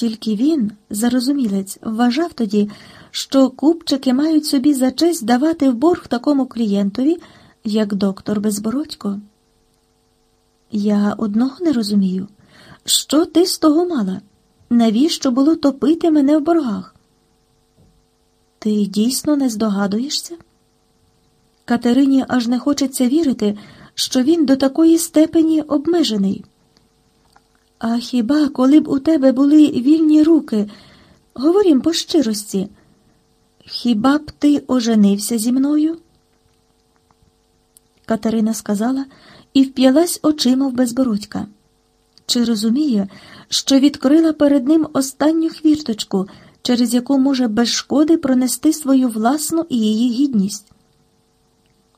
Тільки він, зарозумілець, вважав тоді, що купчики мають собі за честь давати в борг такому клієнтові, як доктор Безбородько. Я одного не розумію. Що ти з того мала? Навіщо було топити мене в боргах? Ти дійсно не здогадуєшся? Катерині аж не хочеться вірити, що він до такої степені обмежений. А хіба, коли б у тебе були вільні руки, говорім по щирості, хіба б ти оженився зі мною? Катерина сказала і вп'ялась очима в безбородька. Чи розуміє, що відкрила перед ним останню хвірточку, через яку може без шкоди пронести свою власну і її гідність?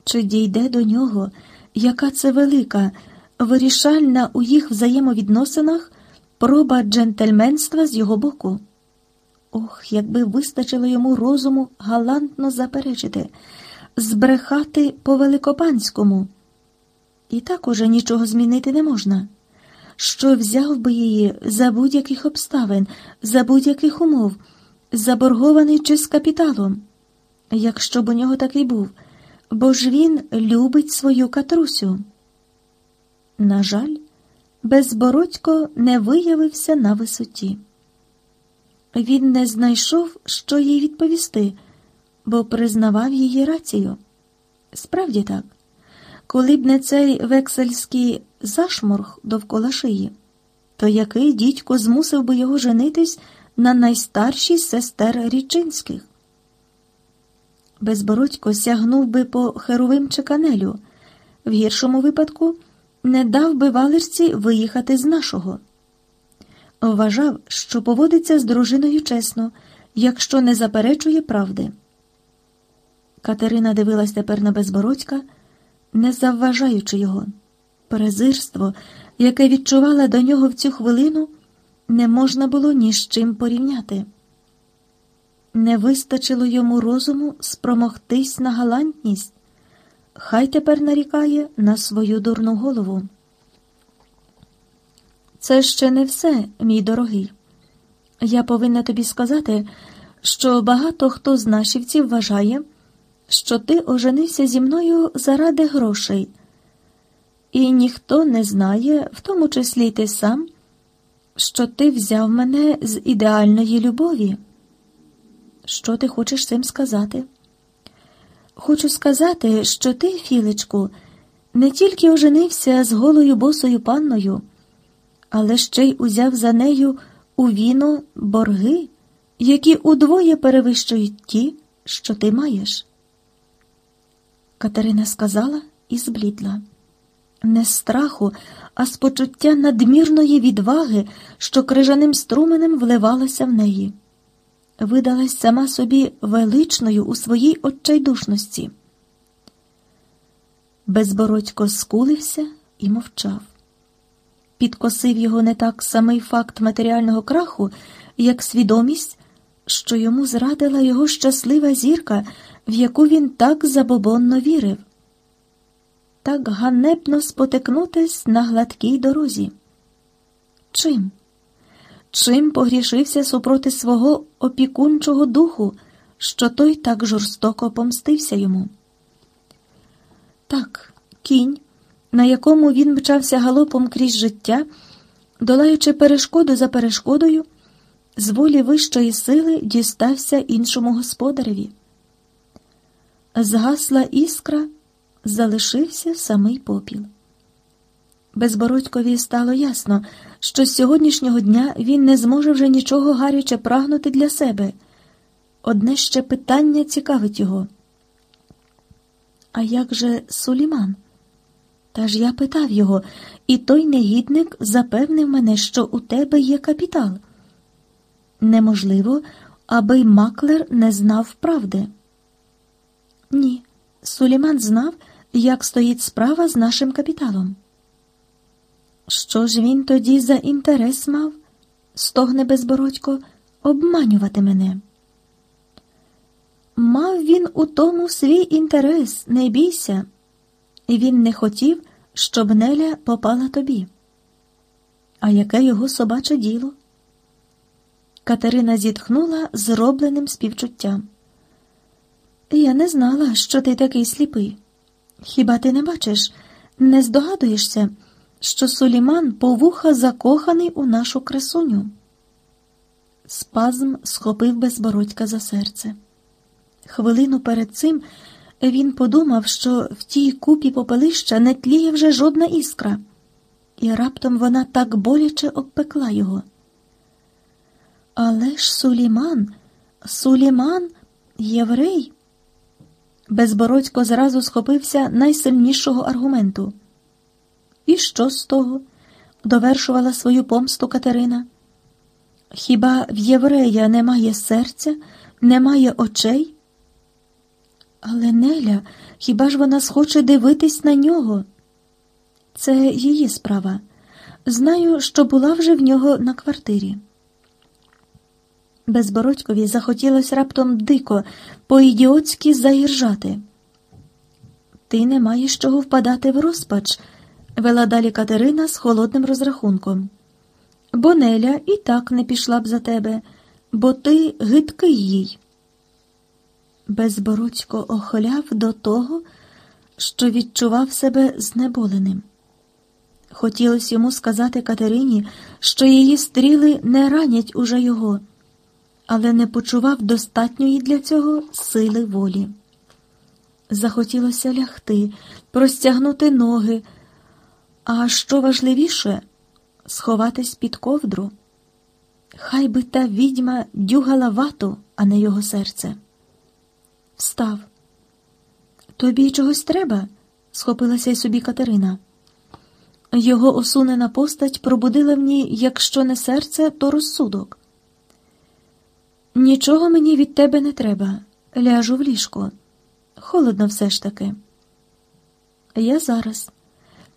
Чи дійде до нього, яка це велика, вирішальна у їх взаємовідносинах проба джентльменства з його боку? Ох, якби вистачило йому розуму галантно заперечити, збрехати по великопанському. І так уже нічого змінити не можна. Що взяв би її за будь-яких обставин, за будь-яких умов, заборгований чи з капіталом, якщо б у нього такий був, бо ж він любить свою катрусю. На жаль, безбородько не виявився на висоті. Він не знайшов, що їй відповісти, бо признавав її рацію. Справді так, коли б не цей вексельський зашморг довкола шиї, то який дідько змусив би його женитись на найстаршій сестер Річинських? Безбородько сягнув би по херовим чеканелю, в гіршому випадку не дав би валерці виїхати з нашого. Вважав, що поводиться з дружиною чесно, якщо не заперечує правди. Катерина дивилась тепер на безбородька, не завважаючи його. Презирство, яке відчувала до нього в цю хвилину, не можна було ні з чим порівняти. Не вистачило йому розуму спромогтись на галантність, хай тепер нарікає на свою дурну голову. Це ще не все, мій дорогий. Я повинна тобі сказати, що багато хто з нашівців вважає, що ти оженився зі мною заради грошей, і ніхто не знає, в тому числі й ти сам, що ти взяв мене з ідеальної любові. Що ти хочеш цим сказати? Хочу сказати, що ти, Філечку, не тільки оженився з голою босою панною але ще й узяв за нею у віно борги, які удвоє перевищують ті, що ти маєш. Катерина сказала і зблідла. Не з страху, а з почуття надмірної відваги, що крижаним струменем вливалася в неї. Видалась сама собі величною у своїй отчайдушності. Безбородько скулився і мовчав підкосив його не так самий факт матеріального краху, як свідомість, що йому зрадила його щаслива зірка, в яку він так забобонно вірив. Так ганебно спотикнутись на гладкій дорозі. Чим? Чим погрішився супроти свого опікунчого духу, що той так жорстоко помстився йому? Так, кінь на якому він мчався галопом крізь життя, долаючи перешкоду за перешкодою, з волі вищої сили дістався іншому господареві. Згасла іскра, залишився самий попіл. Безбородькові стало ясно, що з сьогоднішнього дня він не зможе вже нічого гаряче прагнути для себе. Одне ще питання цікавить його. А як же Суліман? Та ж я питав його, і той негідник запевнив мене, що у тебе є капітал. Неможливо, аби маклер не знав правди. Ні, Суліман знав, як стоїть справа з нашим капіталом. Що ж він тоді за інтерес мав, стогне безбородько, обманювати мене? Мав він у тому свій інтерес, не бійся і він не хотів, щоб Неля попала тобі. А яке його собаче діло? Катерина зітхнула зробленим співчуттям. Я не знала, що ти такий сліпий. Хіба ти не бачиш, не здогадуєшся, що Суліман повуха закоханий у нашу красуню? Спазм схопив безбородька за серце. Хвилину перед цим він подумав, що в тій купі попелища не тліє вже жодна іскра, і раптом вона так боляче обпекла його. Але ж Суліман, Суліман, єврей. Безбородько зразу схопився найсильнішого аргументу. І що з того? довершувала свою помсту Катерина. Хіба в єврея немає серця, немає очей? Але Неля, хіба ж вона схоче дивитись на нього? Це її справа. Знаю, що була вже в нього на квартирі. Безбородькові захотілося раптом дико, по-ідіотськи заіржати. Ти не маєш чого впадати в розпач, вела далі Катерина з холодним розрахунком. Бо Неля і так не пішла б за тебе, бо ти гидкий їй. Безбородько охоляв до того, що відчував себе знеболеним. Хотілося йому сказати Катерині, що її стріли не ранять уже його, але не почував достатньої для цього сили волі. Захотілося лягти, простягнути ноги, а що важливіше сховатись під ковдру. Хай би та відьма дюгала вату, а не його серце. Встав. Тобі чогось треба? схопилася й собі Катерина. Його осунена постать пробудила в ній, якщо не серце, то розсудок. Нічого мені від тебе не треба. Ляжу в ліжко. Холодно все ж таки. Я зараз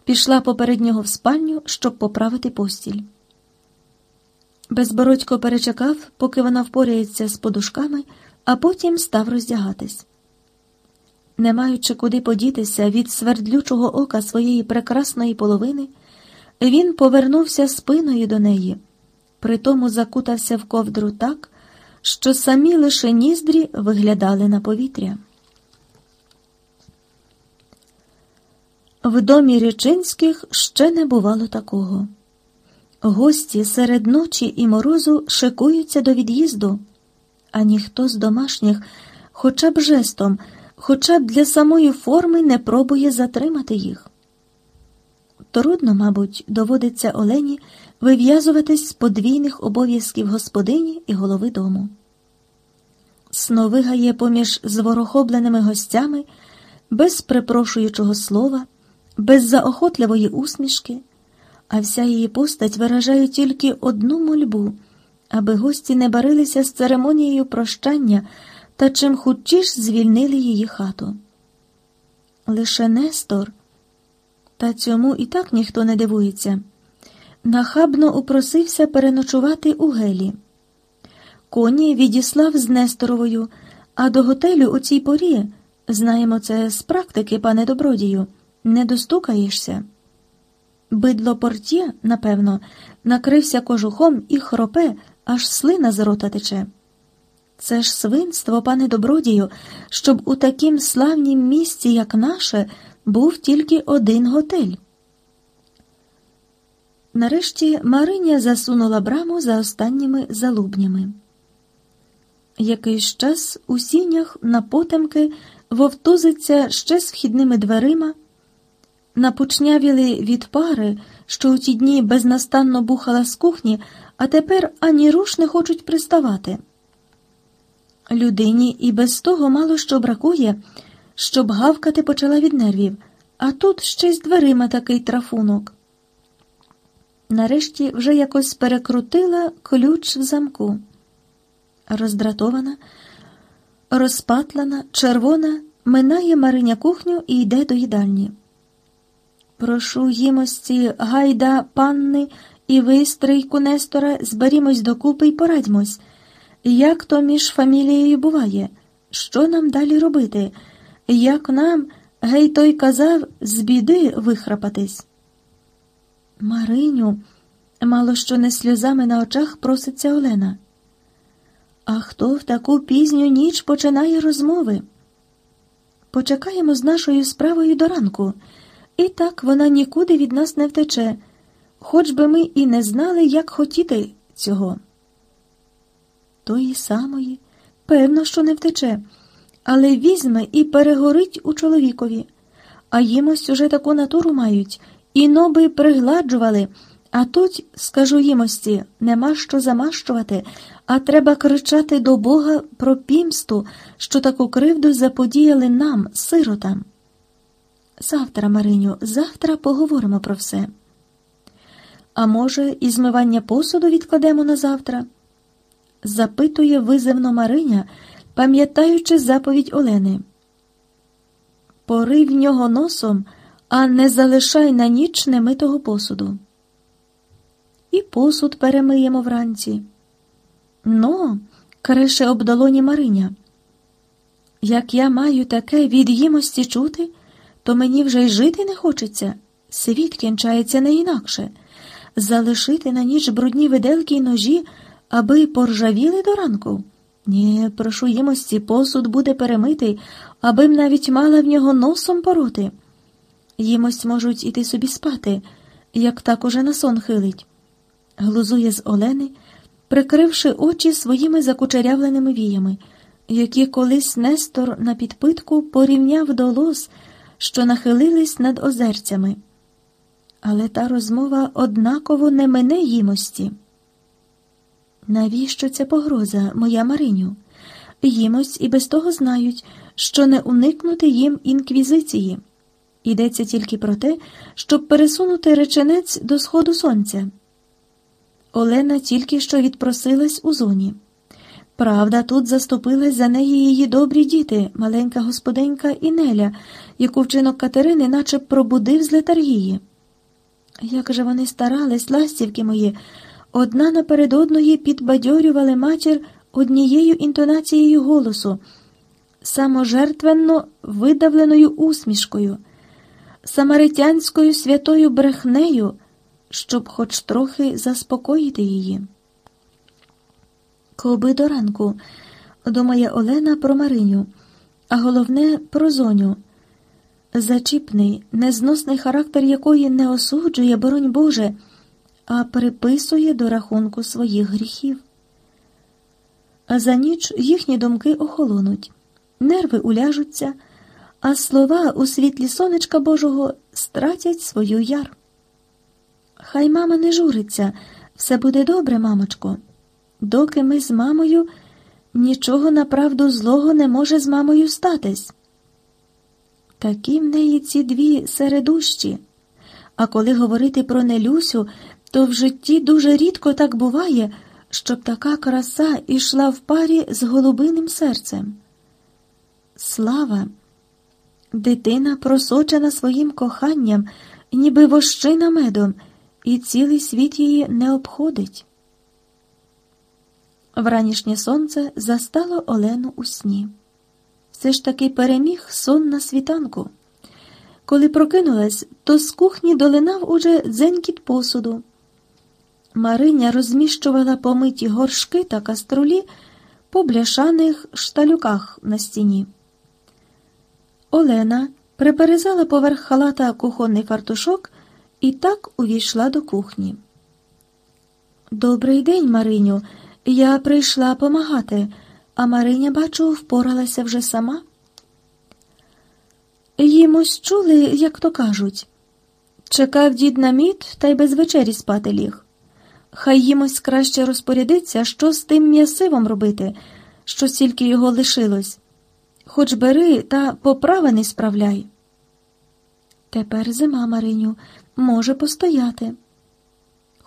пішла поперед нього в спальню, щоб поправити постіль. Безбородько перечекав, поки вона впорається з подушками, а потім став роздягатись. Не маючи куди подітися від свердлючого ока своєї прекрасної половини, він повернувся спиною до неї, притому закутався в ковдру так, що самі лише ніздрі виглядали на повітря. В домі Речинських ще не бувало такого. Гості серед ночі і морозу шикуються до від'їзду, а ніхто з домашніх, хоча б жестом, хоча б для самої форми не пробує затримати їх. Трудно, мабуть, доводиться Олені вив'язуватись з подвійних обов'язків господині і голови дому. Сновигає поміж зворохобленими гостями без припрошуючого слова без заохотливої усмішки, а вся її постать виражає тільки одну мольбу, аби гості не барилися з церемонією прощання та чим хутчіш звільнили її хату. Лише Нестор, та цьому і так ніхто не дивується, нахабно упросився переночувати у гелі. Коні відіслав з Несторовою, а до готелю у цій порі, знаємо це з практики, пане добродію не достукаєшся. Бидло портє, напевно, накрився кожухом і хропе, аж слина з рота тече. Це ж свинство, пане добродію, щоб у такім славнім місці, як наше, був тільки один готель. Нарешті Мариня засунула браму за останніми залубнями. Якийсь час у сінях на потемки вовтузиться ще з вхідними дверима напучнявіли від пари, що у ті дні безнастанно бухала з кухні, а тепер ані руш не хочуть приставати. Людині і без того мало що бракує, щоб гавкати почала від нервів, а тут ще з дверима такий трафунок. Нарешті вже якось перекрутила ключ в замку. Роздратована, розпатлана, червона, минає Мариня кухню і йде до їдальні. Прошу їмості, гайда, панни, і ви, стрийку Нестора, зберімось докупи й порадьмось. Як то між фамілією буває? Що нам далі робити? Як нам, гей той казав, з біди вихрапатись? Мариню, мало що не сльозами на очах проситься Олена. А хто в таку пізню ніч починає розмови? Почекаємо з нашою справою до ранку, і так вона нікуди від нас не втече, хоч би ми і не знали, як хотіти цього. Тої самої, певно, що не втече, але візьме і перегорить у чоловікові, а їмось уже таку натуру мають, і ноби пригладжували. А тут, скажу їмості, нема що замащувати, а треба кричати до Бога про пімсту, що таку кривду заподіяли нам, сиротам. Завтра, Мариню, завтра поговоримо про все. А може, і змивання посуду відкладемо на завтра? запитує визивно Мариня, пам'ятаючи заповідь Олени. Порив нього носом, а не залишай на ніч немитого посуду і посуд перемиємо вранці. Ну, креше об долоні Мариня. Як я маю таке від їмості чути, то мені вже й жити не хочеться. Світ кінчається не інакше. Залишити на ніч брудні виделки й ножі, аби поржавіли до ранку. Ні, прошу їмості, посуд буде перемитий, аби б навіть мала в нього носом пороти. Їмость можуть іти собі спати, як так уже на сон хилить глузує з Олени, прикривши очі своїми закучерявленими віями, які колись Нестор на підпитку порівняв до лос, що нахилились над озерцями. Але та розмова однаково не мене їмості. Навіщо ця погроза, моя Мариню? Їмось і без того знають, що не уникнути їм інквізиції. Йдеться тільки про те, щоб пересунути реченець до сходу сонця. Олена тільки що відпросилась у зоні. Правда, тут заступилась за неї її добрі діти, маленька господинька і Неля, яку вчинок Катерини наче пробудив з летаргії. Як же вони старались, ластівки мої, одна наперед одної підбадьорювали матір однією інтонацією голосу, саможертвенно видавленою усмішкою, самаритянською святою брехнею щоб хоч трохи заспокоїти її. Коби до ранку, думає Олена про Мариню, а головне про зоню. Зачіпний, незносний характер якої не осуджує, боронь Боже, а приписує до рахунку своїх гріхів. За ніч їхні думки охолонуть, нерви уляжуться, а слова у світлі сонечка Божого стратять свою яр. Хай мама не журиться, все буде добре, мамочко. Доки ми з мамою нічого направду злого не може з мамою статись. Такі в неї ці дві середущі. А коли говорити про Нелюсю, то в житті дуже рідко так буває, щоб така краса ішла в парі з голубиним серцем. Слава, дитина просочена своїм коханням, ніби вощина медом і цілий світ її не обходить. Вранішнє сонце застало Олену у сні. Все ж таки переміг сон на світанку. Коли прокинулась, то з кухні долинав уже дзенькіт посуду. Мариня розміщувала помиті горшки та каструлі по бляшаних шталюках на стіні. Олена приперезала поверх халата кухонний фартушок і так увійшла до кухні. Добрий день, Мариню. Я прийшла помагати, а Мариня, бачу, впоралася вже сама. Їмось чули, як то кажуть. Чекав дід на мід та й без вечері спати ліг. Хай їмось краще розпорядиться, що з тим м'ясивом робити, що стільки його лишилось. Хоч бери та поправи не справляй. Тепер зима, Мариню, може постояти.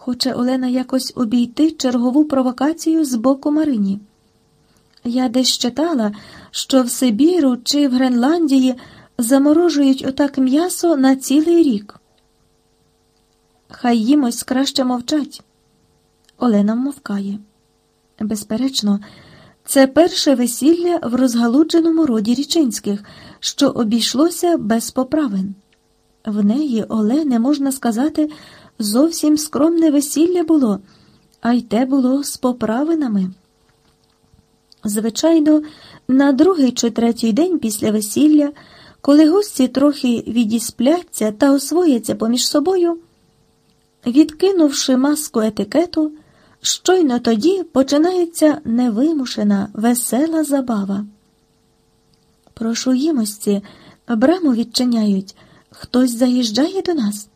Хоче Олена якось обійти чергову провокацію з боку Марині. Я десь читала, що в Сибіру чи в Гренландії заморожують отак м'ясо на цілий рік. Хай їмось краще мовчать. Олена вмовкає. Безперечно, це перше весілля в розгалудженому роді річинських, що обійшлося без поправин. В неї, Олени, можна сказати, зовсім скромне весілля було, а й те було з поправинами. Звичайно, на другий чи третій день після весілля, коли гості трохи відіспляться та освояться поміж собою, відкинувши маску етикету, щойно тоді починається невимушена, весела забава. Прошу їмості, браму відчиняють, хтось заїжджає до нас.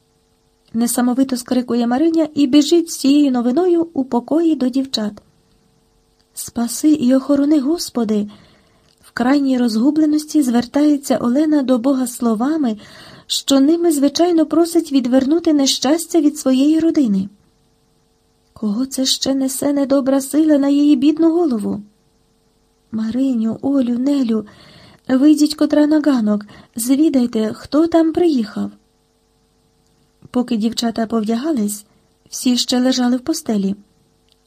Несамовито скрикує Мариня і біжить з цією новиною у покої до дівчат. Спаси і охорони, Господи. В крайній розгубленості звертається Олена до Бога словами, що ними, звичайно, просить відвернути нещастя від своєї родини. Кого це ще несе недобра сила на її бідну голову? Мариню, Олю, Нелю, вийдіть котра на ганок, звідайте, хто там приїхав. Поки дівчата повдягались, всі ще лежали в постелі.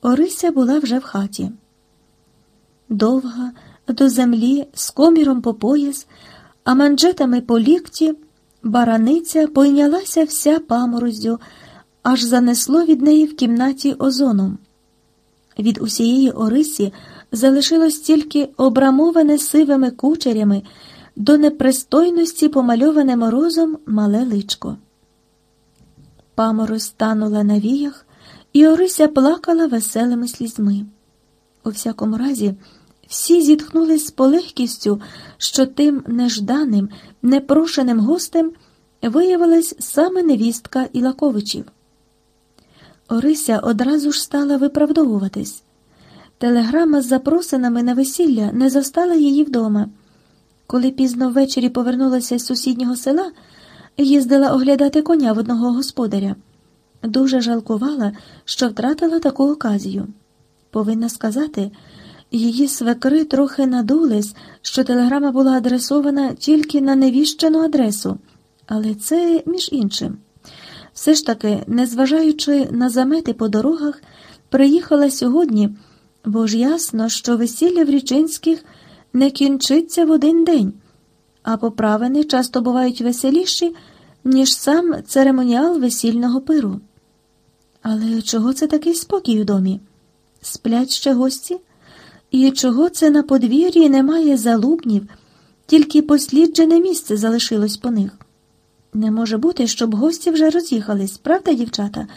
Орися була вже в хаті. Довга, до землі, з коміром по пояс, а манжетами по лікті, бараниця пойнялася вся паморозю, аж занесло від неї в кімнаті озоном. Від усієї Орисі залишилось тільки обрамоване сивими кучерями, до непристойності помальоване морозом мале личко. Паморозь танула на віях, і Орися плакала веселими слізьми. У всякому разі, всі зітхнули з полегкістю, що тим нежданим, непрошеним гостем виявилась саме невістка Ілаковичів. Орися одразу ж стала виправдовуватись. Телеграма з запросинами на весілля не застала її вдома. Коли пізно ввечері повернулася з сусіднього села, їздила оглядати коня в одного господаря. Дуже жалкувала, що втратила таку оказію. Повинна сказати, її свекри трохи надулись, що телеграма була адресована тільки на невіщену адресу, але це між іншим. Все ж таки, незважаючи на замети по дорогах, приїхала сьогодні, бо ж ясно, що весілля в Річинських не кінчиться в один день, а поправини часто бувають веселіші, ніж сам церемоніал весільного пиру. Але чого це такий спокій у домі? Сплять ще гості? І чого це на подвір'ї немає залубнів, тільки посліджене місце залишилось по них? Не може бути, щоб гості вже роз'їхались, правда, дівчата?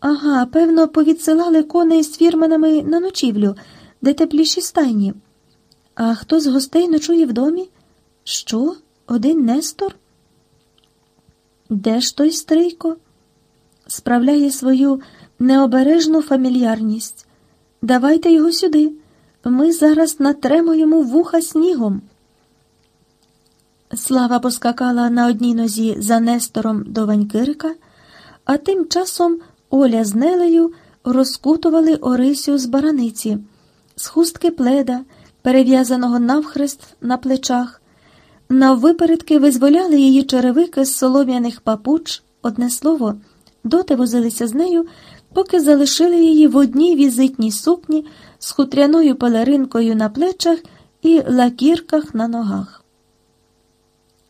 Ага, певно, повідсилали коней з фірманами на ночівлю, де тепліші стайні. А хто з гостей ночує в домі? Що? Один Нестор? Де ж той стрийко? Справляє свою необережну фамільярність. Давайте його сюди. Ми зараз натремо йому вуха снігом. Слава поскакала на одній нозі за Нестором до Ванькирика, а тим часом Оля з Нелею розкутували Орисю з бараниці, з хустки пледа, перев'язаного навхрест на плечах. Наввипередки визволяли її черевики з солом'яних папуч, одне слово, доти возилися з нею, поки залишили її в одній візитній сукні з хутряною пелеринкою на плечах і лакірках на ногах.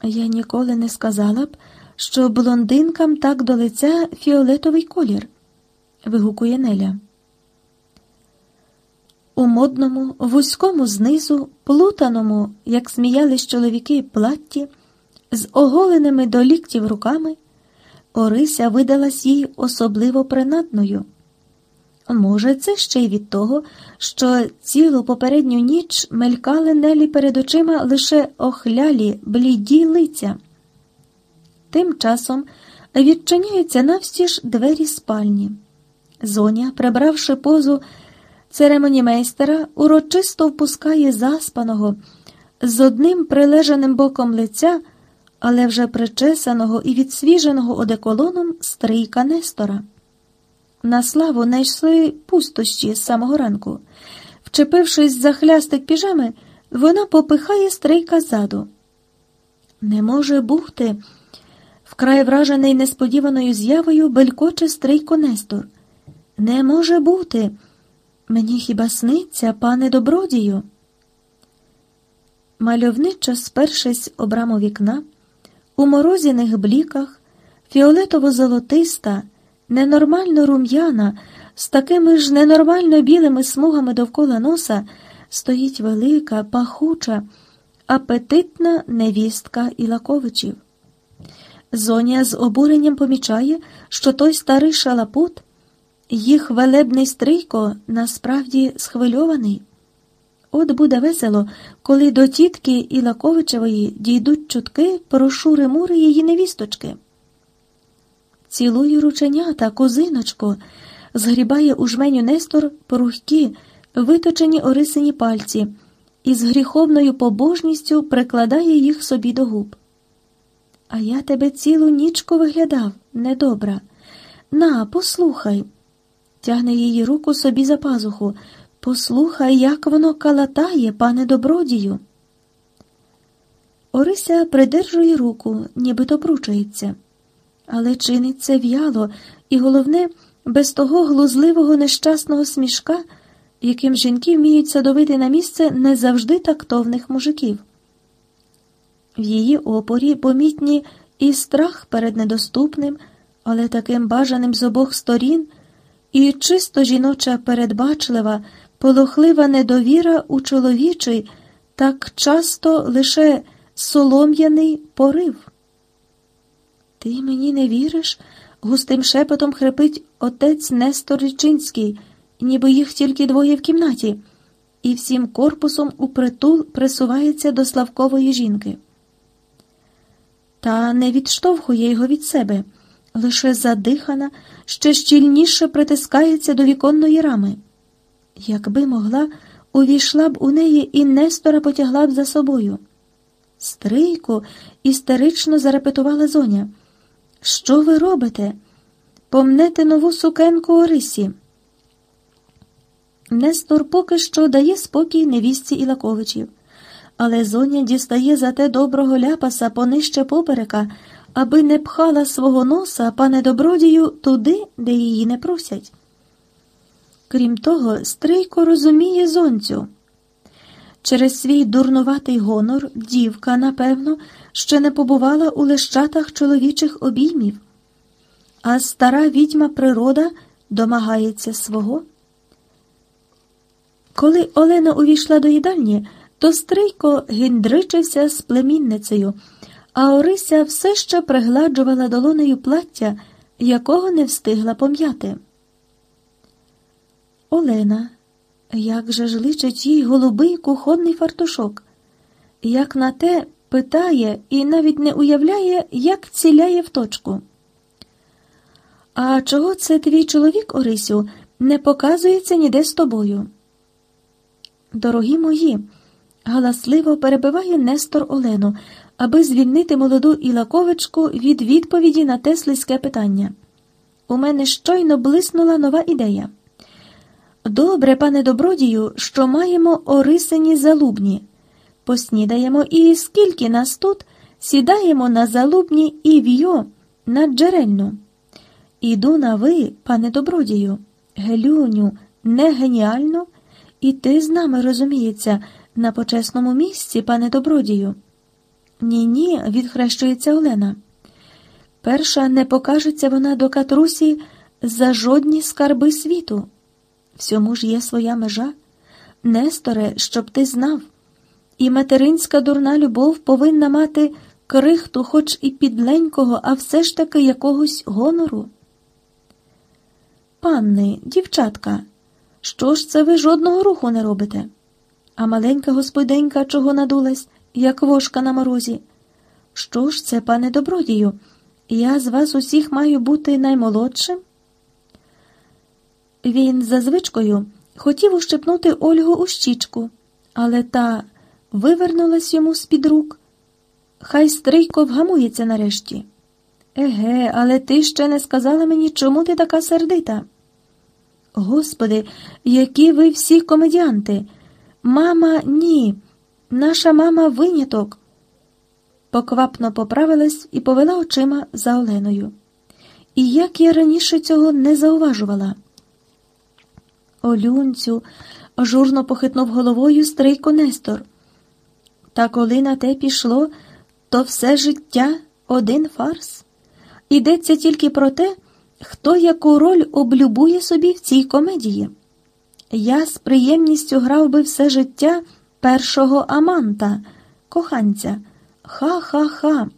Я ніколи не сказала б, що блондинкам так до лиця фіолетовий колір, вигукує Неля. У модному, вузькому знизу, плутаному, як сміялись чоловіки, платті, з оголеними до ліктів руками, Орися видалась їй особливо принадною. Може, це ще й від того, що цілу попередню ніч мелькали Нелі перед очима лише охлялі, бліді лиця. Тим часом відчиняються навстіж двері спальні. Зоня, прибравши позу церемонімейстера, урочисто впускає заспаного, з одним прилежаним боком лиця, але вже причесаного і відсвіженого одеколоном стрийка Нестора. На славу найшли пустощі з самого ранку. Вчепившись за хлястик піжами, вона попихає стрийка ззаду. Не може бути. Вкрай вражений несподіваною з'явою белькоче стрийко Нестор. Не може бути. Мені хіба сниться, пане добродію? Мальовничо спершись обраму вікна, у морозяних бліках, фіолетово-золотиста ненормально рум'яна, з такими ж ненормально білими смугами довкола носа, стоїть велика, пахуча, апетитна невістка Ілаковичів. Зоня з обуренням помічає, що той старий шалапут, їх велебний стрийко, насправді схвильований. От буде весело, коли до тітки Ілаковичевої дійдуть чутки про шури-мури її невісточки. Цілую рученята, козиночко, згрібає у жменю Нестор порухкі, виточені орисині пальці, і з гріховною побожністю прикладає їх собі до губ. А я тебе цілу нічку виглядав, недобра. На, послухай. Тягне її руку собі за пазуху. Послухай, як воно калатає, пане добродію. Орися придержує руку, нібито пручається, але чинить це в'яло і, головне, без того глузливого нещасного смішка, яким жінки вміють садовити на місце не завжди тактовних мужиків. В її опорі помітні і страх перед недоступним, але таким бажаним з обох сторін, і чисто жіноча передбачлива, полохлива недовіра у чоловічий, так часто лише солом'яний порив. Ти мені не віриш? густим шепотом хрипить отець Нестор Річинський, ніби їх тільки двоє в кімнаті, і всім корпусом у притул присувається до Славкової жінки. Та не відштовхує його від себе, лише задихана, ще щільніше притискається до віконної рами. Якби могла, увійшла б у неї і Нестора потягла б за собою. Стрийку істерично зарепетувала зоня. Що ви робите? Помнете нову сукенку Орисі. Нестор поки що дає спокій невістці Ілаковичів, але зоня дістає за те доброго ляпаса понижче поперека, аби не пхала свого носа, пане добродію, туди, де її не просять. Крім того, Стрийко розуміє зонцю. Через свій дурнуватий гонор дівка, напевно, ще не побувала у лещатах чоловічих обіймів, а стара відьма природа домагається свого. Коли Олена увійшла до їдальні, то Стрийко гіндричився з племінницею, а Орися все ще пригладжувала долонею плаття, якого не встигла пом'яти. Олена, як же ж личить їй голубий кухонний фартушок, як на те питає і навіть не уявляє, як ціляє в точку. А чого це твій чоловік, Орисю, не показується ніде з тобою? Дорогі мої, галасливо перебиває Нестор Олену, аби звільнити молоду Ілаковичку від відповіді на те слизьке питання. У мене щойно блиснула нова ідея. Добре, пане добродію, що маємо орисині залубні. Поснідаємо і скільки нас тут, сідаємо на залубні і в'йо на джерельну. Іду на ви, пане добродію, гелюню, не геніально, і ти з нами розуміється, на почесному місці, пане добродію. Ні, ні, відхрещується Олена. Перша не покажеться вона до катрусі за жодні скарби світу. Всьому ж є своя межа. Несторе, щоб ти знав. І материнська дурна любов повинна мати крихту, хоч і підленького, а все ж таки якогось гонору. Панни, дівчатка, що ж це ви жодного руху не робите? А маленька господинька чого надулась, як вошка на морозі? Що ж це, пане добродію? Я з вас усіх маю бути наймолодшим? Він за звичкою хотів ущипнути Ольгу у щічку, але та вивернулась йому з-під рук. Хай стрийко вгамується нарешті. Еге, але ти ще не сказала мені, чому ти така сердита. Господи, які ви всі комедіанти. Мама, ні, наша мама виняток. Поквапно поправилась і повела очима за Оленою. І як я раніше цього не зауважувала. Олюнцю, журно похитнув головою стрийко Нестор. Та коли на те пішло, то все життя один фарс. Йдеться тільки про те, хто яку роль облюбує собі в цій комедії. Я з приємністю грав би все життя першого аманта, коханця. Ха-ха-ха.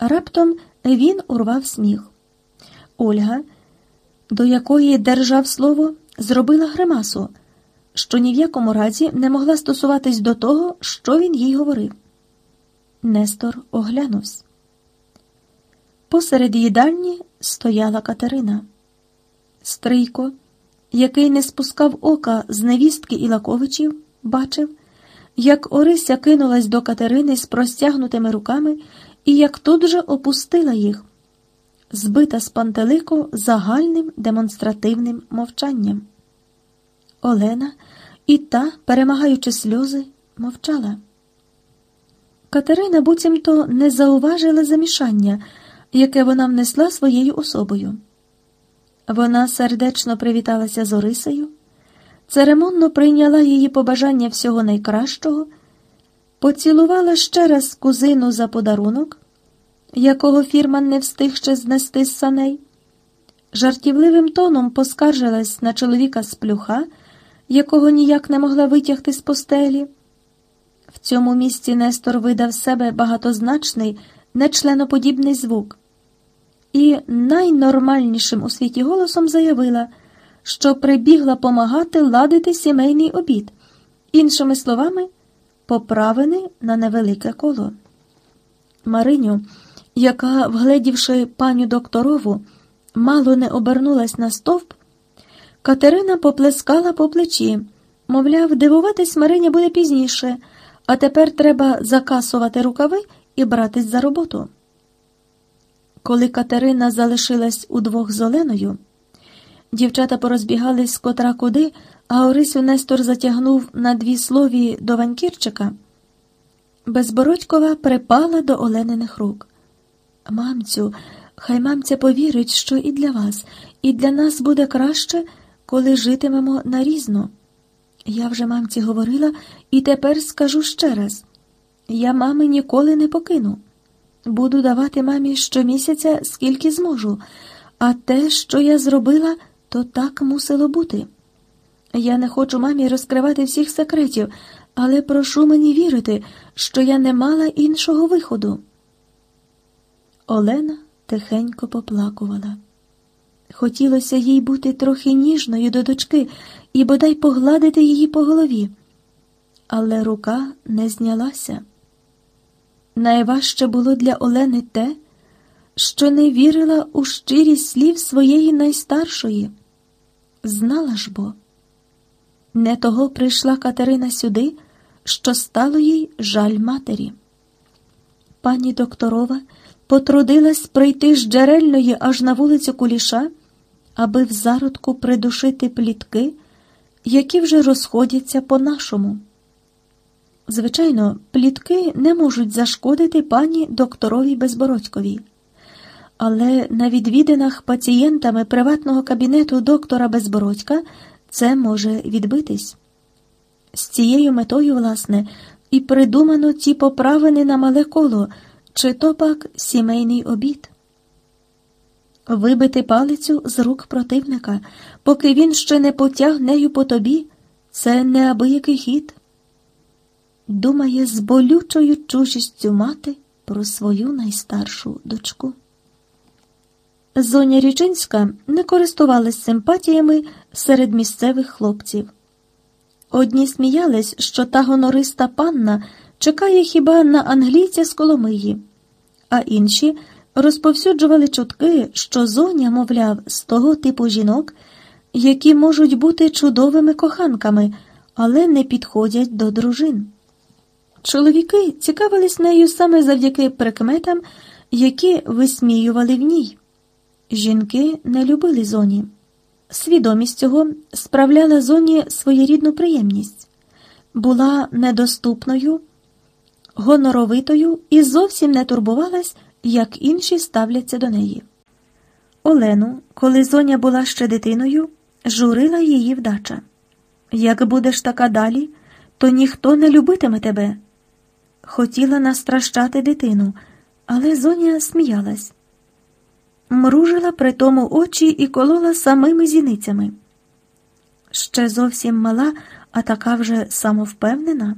Раптом він урвав сміх. Ольга, до якої держав слово, зробила гримасу, що ні в якому разі не могла стосуватись до того, що він їй говорив. Нестор оглянувся. Посеред їдальні стояла Катерина. Стрийко, який не спускав ока з невістки Ілаковичів, бачив, як Орися кинулась до Катерини з простягнутими руками і як тут же опустила їх, збита з пантелику загальним демонстративним мовчанням. Олена і та, перемагаючи сльози, мовчала. Катерина буцімто не зауважила замішання, яке вона внесла своєю особою. Вона сердечно привіталася з Орисею, церемонно прийняла її побажання всього найкращого, поцілувала ще раз кузину за подарунок, якого фірман не встиг ще знести з саней, жартівливим тоном поскаржилась на чоловіка з плюха, якого ніяк не могла витягти з постелі. В цьому місці Нестор видав себе багатозначний, нечленоподібний звук і найнормальнішим у світі голосом заявила, що прибігла помагати ладити сімейний обід, іншими словами, поправини на невелике коло. Мариню, яка, вгледівши паню докторову, мало не обернулась на стовп, Катерина поплескала по плечі, мовляв, дивуватись Мариня буде пізніше, а тепер треба закасувати рукави і братись за роботу. Коли Катерина залишилась удвох з Оленою, дівчата порозбігались котра куди, а Орисю Нестор затягнув на дві слові до Ванькірчика. Безбородькова припала до Олениних рук. Мамцю, хай мамця повірить, що і для вас, і для нас буде краще, коли житимемо нарізно. Я вже мамці говорила і тепер скажу ще раз я мами ніколи не покину. Буду давати мамі щомісяця, скільки зможу, а те, що я зробила, то так мусило бути. Я не хочу мамі розкривати всіх секретів, але прошу мені вірити, що я не мала іншого виходу. Олена тихенько поплакувала. Хотілося їй бути трохи ніжною до дочки і бодай погладити її по голові, але рука не знялася. Найважче було для Олени те, що не вірила у щирість слів своєї найстаршої. Знала ж бо, не того прийшла Катерина сюди, що стало їй жаль матері. Пані докторова потрудилась прийти з джерельної аж на вулицю Куліша, аби в зародку придушити плітки, які вже розходяться по нашому. Звичайно, плітки не можуть зашкодити пані докторовій Безбородьковій. Але на відвідинах пацієнтами приватного кабінету доктора Безбородька це може відбитись. З цією метою, власне, і придумано ті поправини на мале коло, чи то пак сімейний обід. Вибити палицю з рук противника, поки він ще не потяг нею по тобі, це неабиякий хід думає з болючою чужістю мати про свою найстаршу дочку. Зоня Річинська не користувалась симпатіями серед місцевих хлопців. Одні сміялись, що та гонориста панна чекає хіба на англійця з Коломиї, а інші розповсюджували чутки, що зоня, мовляв, з того типу жінок, які можуть бути чудовими коханками, але не підходять до дружин. Чоловіки цікавились нею саме завдяки прикметам, які висміювали в ній. Жінки не любили зоні. Свідомість цього справляла зоні своєрідну приємність, була недоступною, гоноровитою і зовсім не турбувалась, як інші ставляться до неї. Олену, коли зоня була ще дитиною, журила її вдача. Як будеш така далі, то ніхто не любитиме тебе хотіла настращати дитину, але зоня сміялась, мружила при тому очі і колола самими зіницями. Ще зовсім мала, а така вже самовпевнена.